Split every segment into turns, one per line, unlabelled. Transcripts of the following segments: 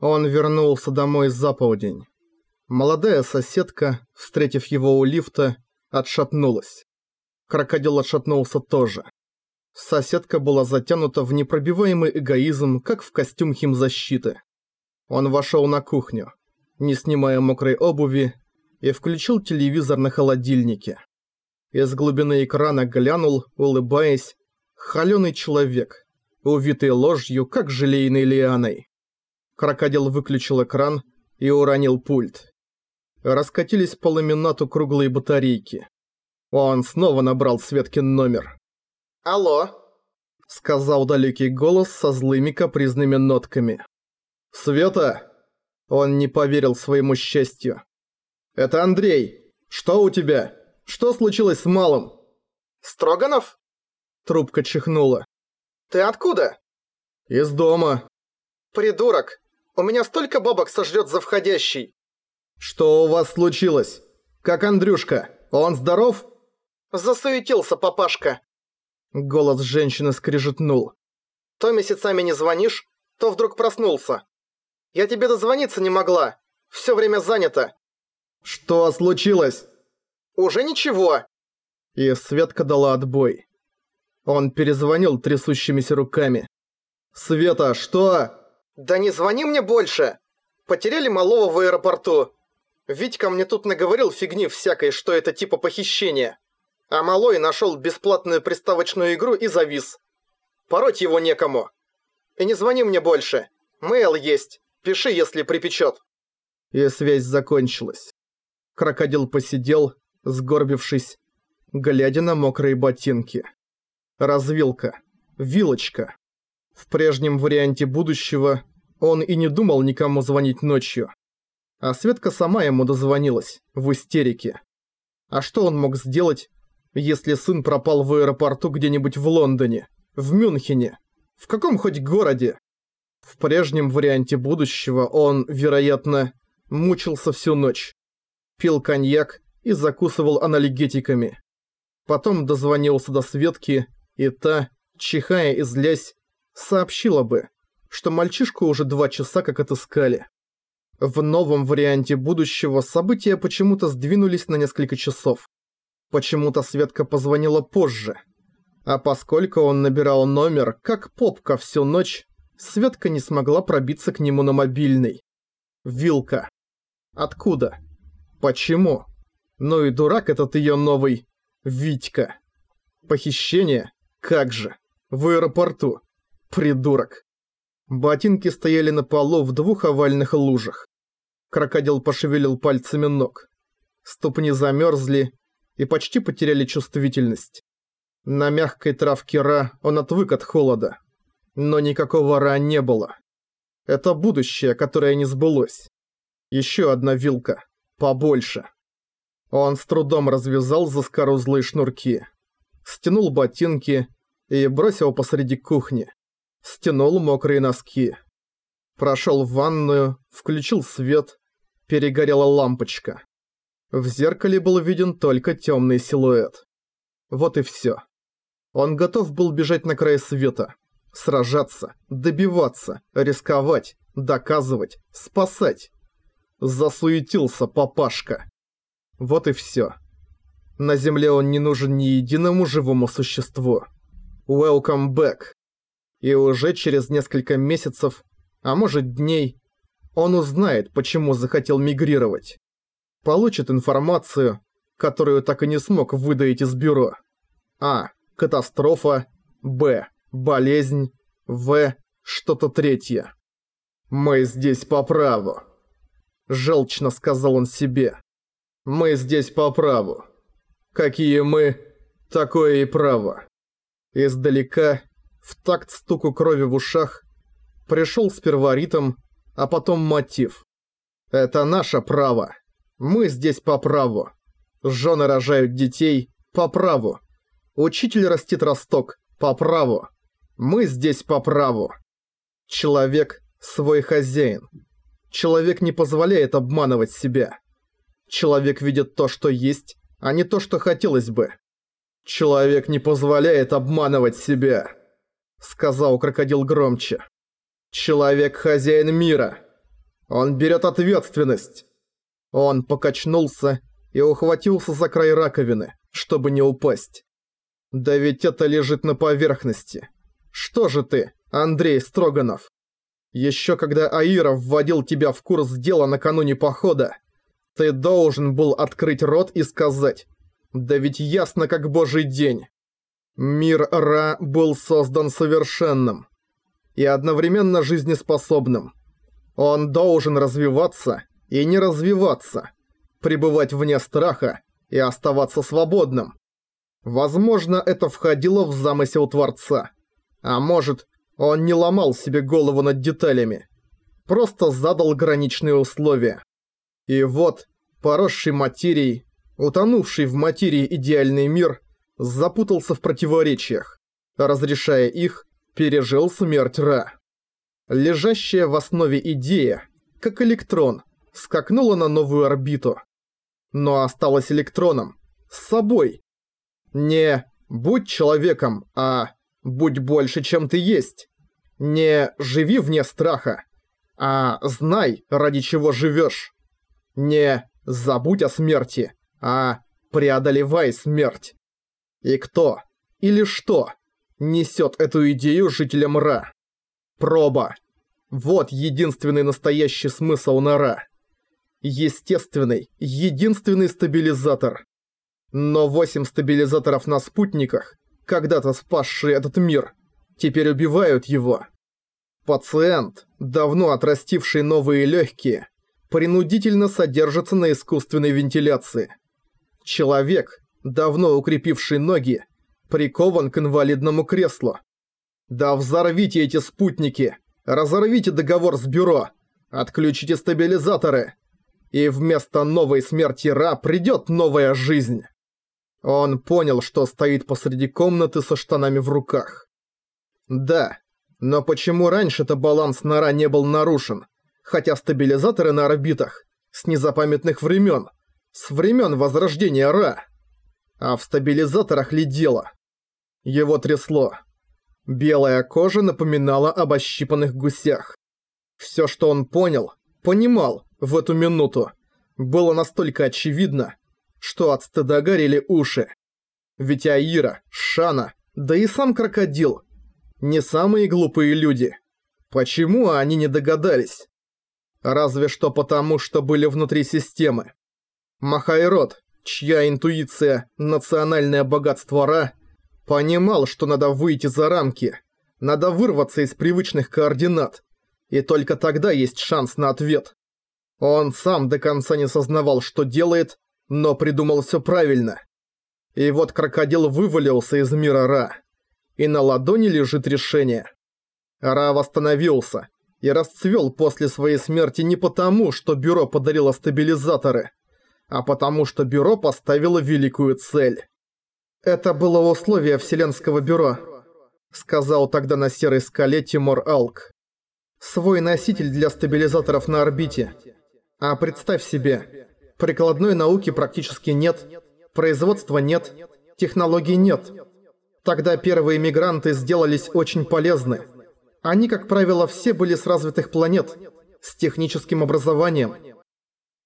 Он вернулся домой за полдень. Молодая соседка, встретив его у лифта, отшатнулась. Крокодил отшатнулся тоже. Соседка была затянута в непробиваемый эгоизм, как в костюм химзащиты. Он вошел на кухню, не снимая мокрой обуви, и включил телевизор на холодильнике. Из глубины экрана глянул, улыбаясь, холёный человек, увитый ложью, как желейной лианой. Крокодил выключил экран и уронил пульт. Раскатились по ламинату круглые батарейки. Он снова набрал Светкин номер.
«Алло», —
сказал далекий голос со злыми капризными нотками. «Света!» Он не поверил своему счастью. «Это Андрей. Что у тебя? Что случилось с малым?»
«Строганов?»
Трубка чихнула.
«Ты откуда?»
«Из дома».
«Придурок! У меня столько бабок сожрет за входящий!»
«Что у вас случилось? Как Андрюшка? Он здоров?»
«Засуетился папашка!»
Голос женщины скрежетнул.
«То месяцами не звонишь, то вдруг проснулся. Я тебе дозвониться не могла. Все время занято».
«Что случилось?»
«Уже ничего».
И Светка дала отбой. Он перезвонил трясущимися руками. «Света, что?»
«Да не звони мне больше! Потеряли малого в аэропорту. Витька мне тут наговорил фигни всякой, что это типа похищения. А малой нашел бесплатную приставочную игру и завис. Пороть его некому. И не звони мне больше. Мейл есть. Пиши, если припечет.
И связь закончилась. Крокодил посидел, сгорбившись, глядя на мокрые ботинки. Развилка. Вилочка. В прежнем варианте будущего он и не думал никому звонить ночью. А Светка сама ему дозвонилась, в истерике. А что он мог сделать, если сын пропал в аэропорту где-нибудь в Лондоне, в Мюнхене, в каком хоть городе? В прежнем варианте будущего он, вероятно, мучился всю ночь. Пил коньяк и закусывал аналитиками. Потом дозвонился до Светки, и та, чихая и злясь, сообщила бы, что мальчишку уже два часа как отыскали. В новом варианте будущего события почему-то сдвинулись на несколько часов. Почему-то Светка позвонила позже. А поскольку он набирал номер, как попка всю ночь, Светка не смогла пробиться к нему на мобильный. Вилка. Откуда? Почему? Ну и дурак этот ее новый Витька. Похищение? Как же? В аэропорту. Придурок. Ботинки стояли на полу в двух овальных лужах. Крокодил пошевелил пальцами ног. Ступни замерзли и почти потеряли чувствительность. На мягкой травке Ра он отвык от холода. Но никакого Ра не было. Это будущее, которое не сбылось. Еще одна вилка. Побольше. Он с трудом развязал заскорузлые шнурки. Стянул ботинки и бросил посреди кухни. Стянул мокрые носки. Прошел в ванную, включил свет, перегорела лампочка. В зеркале был виден только темный силуэт. Вот и все. Он готов был бежать на край света. Сражаться, добиваться, рисковать, доказывать, спасать. Засуетился папашка. Вот и все. На земле он не нужен ни единому живому существу. Welcome back. И уже через несколько месяцев, а может дней, он узнает, почему захотел мигрировать. Получит информацию, которую так и не смог выдать из бюро. А. Катастрофа. Б. Болезнь. В. Что-то третье. «Мы здесь по праву», – желчно сказал он себе. «Мы здесь по праву. Какие мы, такое и право». Издалека, в такт стуку крови в ушах, пришел сперва ритм, а потом мотив. Это наше право. Мы здесь по праву. Жены рожают детей по праву. Учитель растит росток по праву. Мы здесь по праву. Человек – свой хозяин. Человек не позволяет обманывать себя. Человек видит то, что есть, а не то, что хотелось бы. Человек не позволяет обманывать себя, сказал крокодил громче. Человек хозяин мира. Он берет ответственность. Он покачнулся и ухватился за край раковины, чтобы не упасть. Да ведь это лежит на поверхности. Что же ты, Андрей Строганов? Еще когда Аира вводил тебя в курс дела накануне похода, ты должен был открыть рот и сказать «Да ведь ясно как божий день». Мир Ра был создан совершенным и одновременно жизнеспособным. Он должен развиваться и не развиваться, пребывать вне страха и оставаться свободным. Возможно, это входило в замысел Творца. А может, он не ломал себе голову над деталями. Просто задал граничные условия. И вот, поросший материей, утонувший в материи идеальный мир, запутался в противоречиях. Разрешая их, пережил смерть Ра. Лежащая в основе идея, как электрон, скакнула на новую орбиту. Но осталась электроном, с собой. Не «будь человеком», а «будь больше, чем ты есть». Не «живи вне страха», а «знай, ради чего живешь». Не «забудь о смерти», а «преодолевай смерть». И кто или что несет эту идею жителям Ра? Проба. Вот единственный настоящий смысл Нара. Естественный, единственный стабилизатор. Но восемь стабилизаторов на спутниках, когда-то спасшие этот мир, теперь убивают его. Пациент, давно отрастивший новые легкие, принудительно содержится на искусственной вентиляции. Человек, давно укрепивший ноги, прикован к инвалидному креслу. Да взорвите эти спутники, разорвите договор с бюро, отключите стабилизаторы, и вместо новой смерти Ра придет новая жизнь. Он понял, что стоит посреди комнаты со штанами в руках. Да, но почему раньше-то баланс на Ра не был нарушен, хотя стабилизаторы на орбитах с незапамятных времен, с времен возрождения Ра? А в стабилизаторах ли дело? Его трясло. Белая кожа напоминала об ощипанных гусях. Все, что он понял, понимал в эту минуту, было настолько очевидно, что от стыда горели уши. Ведь Аира, Шана, да и сам крокодил – не самые глупые люди. Почему они не догадались? Разве что потому, что были внутри системы. Махайрод, чья интуиция – национальное богатство Ра – Понимал, что надо выйти за рамки. Надо вырваться из привычных координат. И только тогда есть шанс на ответ. Он сам до конца не сознавал, что делает, но придумал все правильно. И вот крокодил вывалился из мира Ра. И на ладони лежит решение. Ра восстановился и расцвел после своей смерти не потому, что бюро подарило стабилизаторы, а потому что бюро поставило великую цель. «Это было условие Вселенского бюро», — сказал тогда на серой скале Тимур Алк. «Свой носитель для стабилизаторов на орбите. А представь себе, прикладной науки практически нет, производства нет, технологий нет. Тогда первые мигранты сделались очень полезны. Они, как правило, все были с развитых планет, с техническим образованием.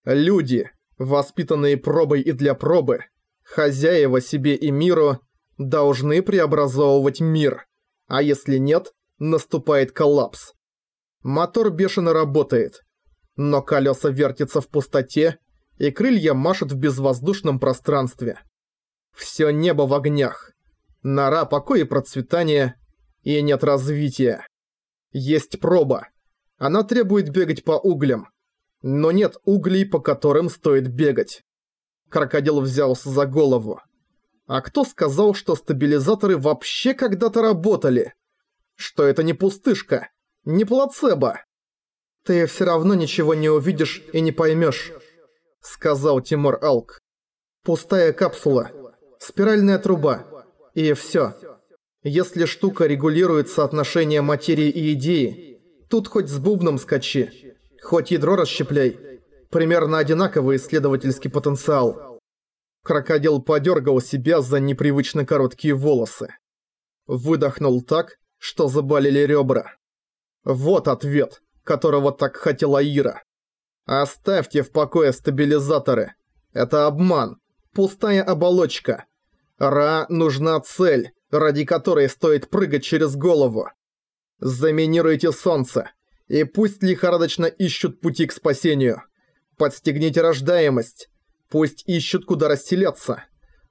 Люди, воспитанные пробой и для пробы, Хозяева себе и миру должны преобразовывать мир, а если нет, наступает коллапс. Мотор бешено работает, но колеса вертятся в пустоте, и крылья машут в безвоздушном пространстве. Всё небо в огнях. Нора покоя и процветания, и нет развития. Есть проба. Она требует бегать по углям. Но нет углей, по которым стоит бегать. Крокодил взялся за голову. А кто сказал, что стабилизаторы вообще когда-то работали? Что это не пустышка, не плацебо? Ты все равно ничего не увидишь и не поймешь, сказал Тимур Алк. Пустая капсула, спиральная труба, и все. Если штука регулирует соотношение материи и идеи, тут хоть с бубном скачи, хоть ядро расщепляй примерно одинаковый исследовательский потенциал. Крокодил подергал себя за непривычно короткие волосы. Выдохнул так, что заболели ребра. Вот ответ, которого так хотела Ира. Оставьте в покое стабилизаторы. Это обман. Пустая оболочка. Ра нужна цель, ради которой стоит прыгать через голову. Заминируйте солнце, и пусть лихорадочно ищут пути к спасению. Подстегните рождаемость. Пусть ищут, куда расселяться.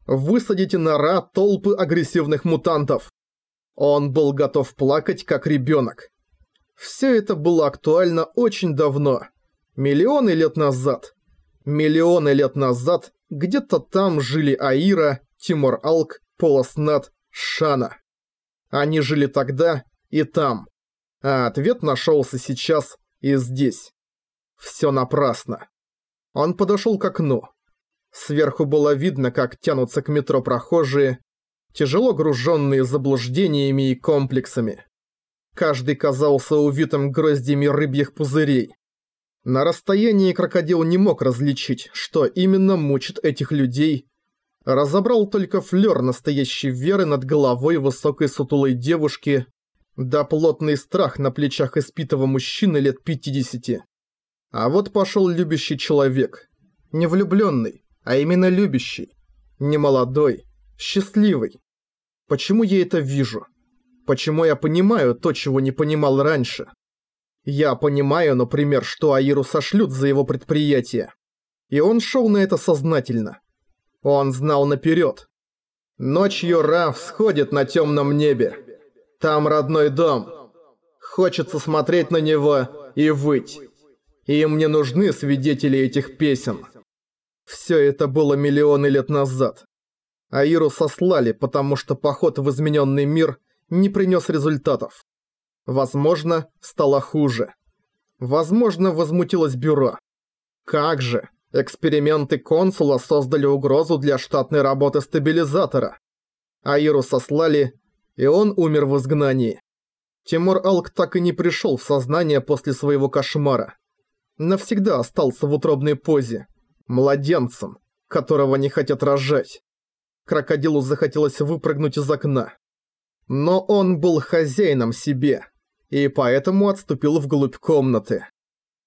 Высадите на Ра толпы агрессивных мутантов. Он был готов плакать, как ребенок. Все это было актуально очень давно. Миллионы лет назад. Миллионы лет назад где-то там жили Аира, Тимур Алк, Полоснат, Шана. Они жили тогда и там. А ответ нашелся сейчас и здесь. Все напрасно. Он подошел к окну. Сверху было видно, как тянутся к метро прохожие, тяжело груженные заблуждениями и комплексами. Каждый казался увитым гроздями рыбьих пузырей. На расстоянии крокодил не мог различить, что именно мучит этих людей. Разобрал только флёр настоящей веры над головой высокой сутулой девушки, да плотный страх на плечах испитого мужчины лет 50. А вот пошел любящий человек. Не влюбленный, а именно любящий. Не молодой, счастливый. Почему я это вижу? Почему я понимаю то, чего не понимал раньше? Я понимаю, например, что Аиру сошлют за его предприятие. И он шел на это сознательно. Он знал наперед. Ночью Ра всходит на темном небе. Там родной дом. Хочется смотреть на него и выть. И мне нужны свидетели этих песен. Все это было миллионы лет назад. Аиру сослали, потому что поход в измененный мир не принес результатов. Возможно, стало хуже. Возможно, возмутилось бюро. Как же, эксперименты консула создали угрозу для штатной работы стабилизатора. Аиру сослали, и он умер в изгнании. Тимур Алк так и не пришел в сознание после своего кошмара. Навсегда остался в утробной позе, младенцем, которого не хотят рожать. Крокодилу захотелось выпрыгнуть из окна. Но он был хозяином себе, и поэтому отступил вглубь комнаты.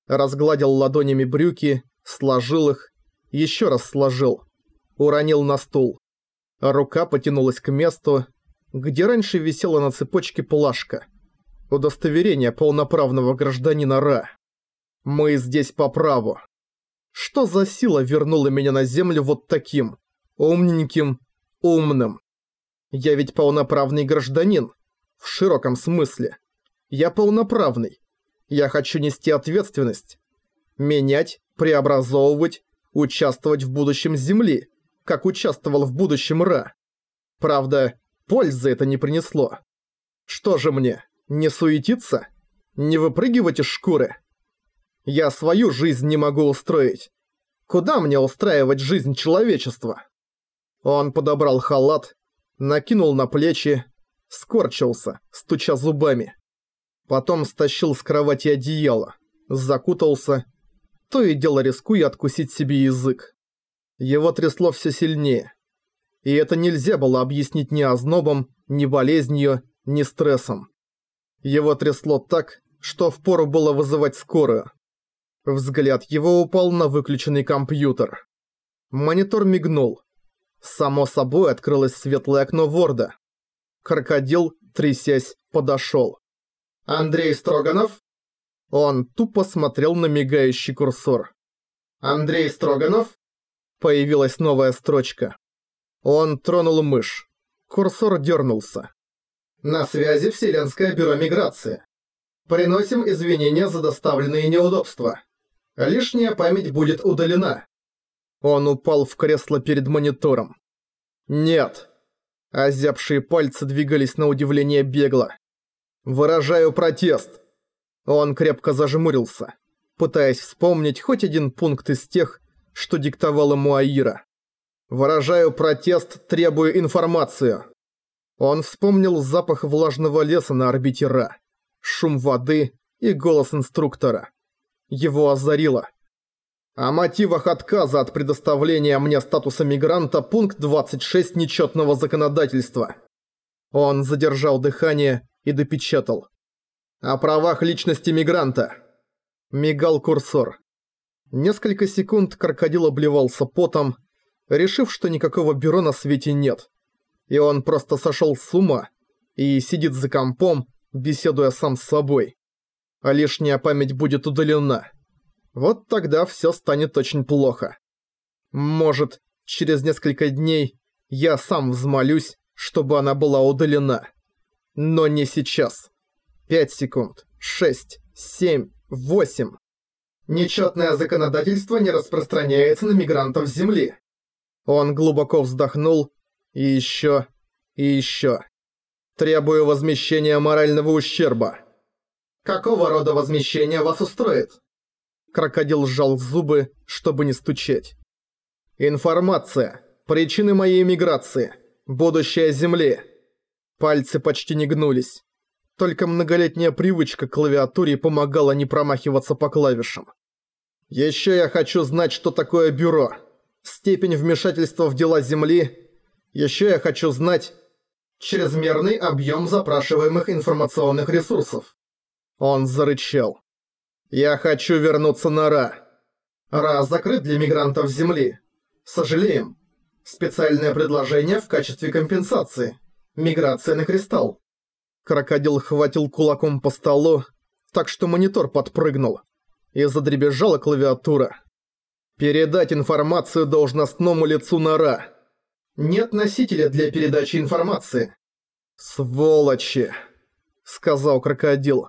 Разгладил ладонями брюки, сложил их, еще раз сложил, уронил на стул. Рука потянулась к месту, где раньше висела на цепочке плашка. Удостоверение полноправного гражданина Ра. Мы здесь по праву. Что за сила вернула меня на землю вот таким, умненьким, умным? Я ведь полноправный гражданин. В широком смысле. Я полноправный. Я хочу нести ответственность. Менять, преобразовывать, участвовать в будущем Земли, как участвовал в будущем Ра. Правда, пользы это не принесло. Что же мне, не суетиться? Не выпрыгивать из шкуры? Я свою жизнь не могу устроить. Куда мне устраивать жизнь человечества? Он подобрал халат, накинул на плечи, скорчился, стуча зубами. Потом стащил с кровати одеяло, закутался, то и дело рискуя откусить себе язык. Его трясло все сильнее. И это нельзя было объяснить ни ознобом, ни болезнью, ни стрессом. Его трясло так, что впору было вызывать скорую. Взгляд его упал на выключенный компьютер. Монитор мигнул, Само собой открылось светлое окно Ворда. Крокодил, трясясь, подошел. «Андрей Строганов?» Он тупо смотрел на мигающий курсор. «Андрей Строганов?» Появилась новая строчка. Он тронул мышь. Курсор дернулся. «На связи Вселенское бюро миграции. Приносим извинения за доставленные неудобства. Лишняя память будет удалена. Он упал в кресло перед монитором. «Нет». Озябшие пальцы двигались на удивление бегло. «Выражаю протест». Он крепко зажмурился, пытаясь вспомнить хоть один пункт из тех, что диктовал ему Аира. «Выражаю протест, требую информацию». Он вспомнил запах влажного леса на орбите Ра, шум воды и голос инструктора. Его озарило. О мотивах отказа от предоставления мне статуса мигранта пункт 26 нечетного законодательства. Он задержал дыхание и допечатал. О правах личности мигранта. Мигал курсор. Несколько секунд крокодил обливался потом, решив, что никакого бюро на свете нет. И он просто сошел с ума и сидит за компом, беседуя сам с собой. А лишняя память будет удалена. Вот тогда все станет очень плохо. Может, через несколько дней я сам взмолюсь, чтобы она была удалена. Но не сейчас. Пять секунд. Шесть. Семь. Восемь. Нечетное законодательство не распространяется на мигрантов Земли. Он глубоко вздохнул. И еще. И еще. Требую возмещения морального ущерба. Какого рода возмещение вас устроит? Крокодил сжал зубы, чтобы не стучать. Информация. Причины моей миграции. Будущее Земли. Пальцы почти не гнулись. Только многолетняя привычка к клавиатуре помогала не промахиваться по клавишам. Еще я хочу знать, что такое бюро. Степень вмешательства в дела Земли. Еще я хочу знать чрезмерный объем запрашиваемых информационных ресурсов. Он зарычал. Я хочу вернуться на Ра. Ра закрыт для мигрантов Земли. Сожалеем. Специальное предложение в качестве компенсации. Миграция на Кристалл. Крокодил хватил кулаком по столу, так что монитор подпрыгнул. И задребезжала клавиатура. Передать информацию должностному лицу Нора. Нет носителя для передачи информации. Сволочи, сказал крокодил.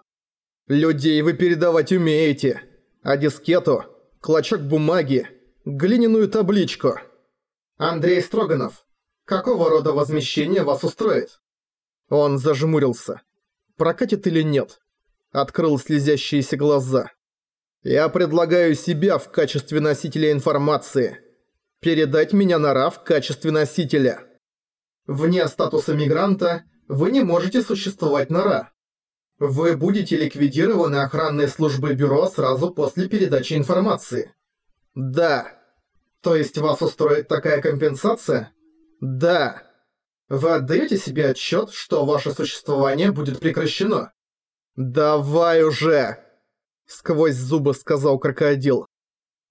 Людей вы передавать умеете, а дискету, клочок бумаги, глиняную табличку. Андрей Строганов, какого рода возмещение вас устроит? Он зажмурился. Прокатит или нет? Открыл слезящиеся глаза. Я предлагаю себя в качестве носителя информации. Передать меня на РА в качестве носителя. Вне статуса мигранта вы не можете существовать на РА. Вы будете ликвидированы охранной службой бюро сразу после передачи информации. Да. То есть вас устроит такая компенсация? Да. Вы отдаете себе отчет, что ваше существование будет прекращено? Давай уже! Сквозь зубы сказал крокодил.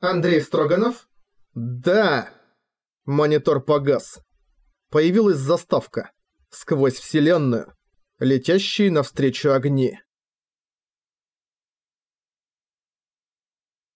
Андрей Строганов? Да! Монитор погас. Появилась заставка. Сквозь вселенную. Летящие навстречу огни.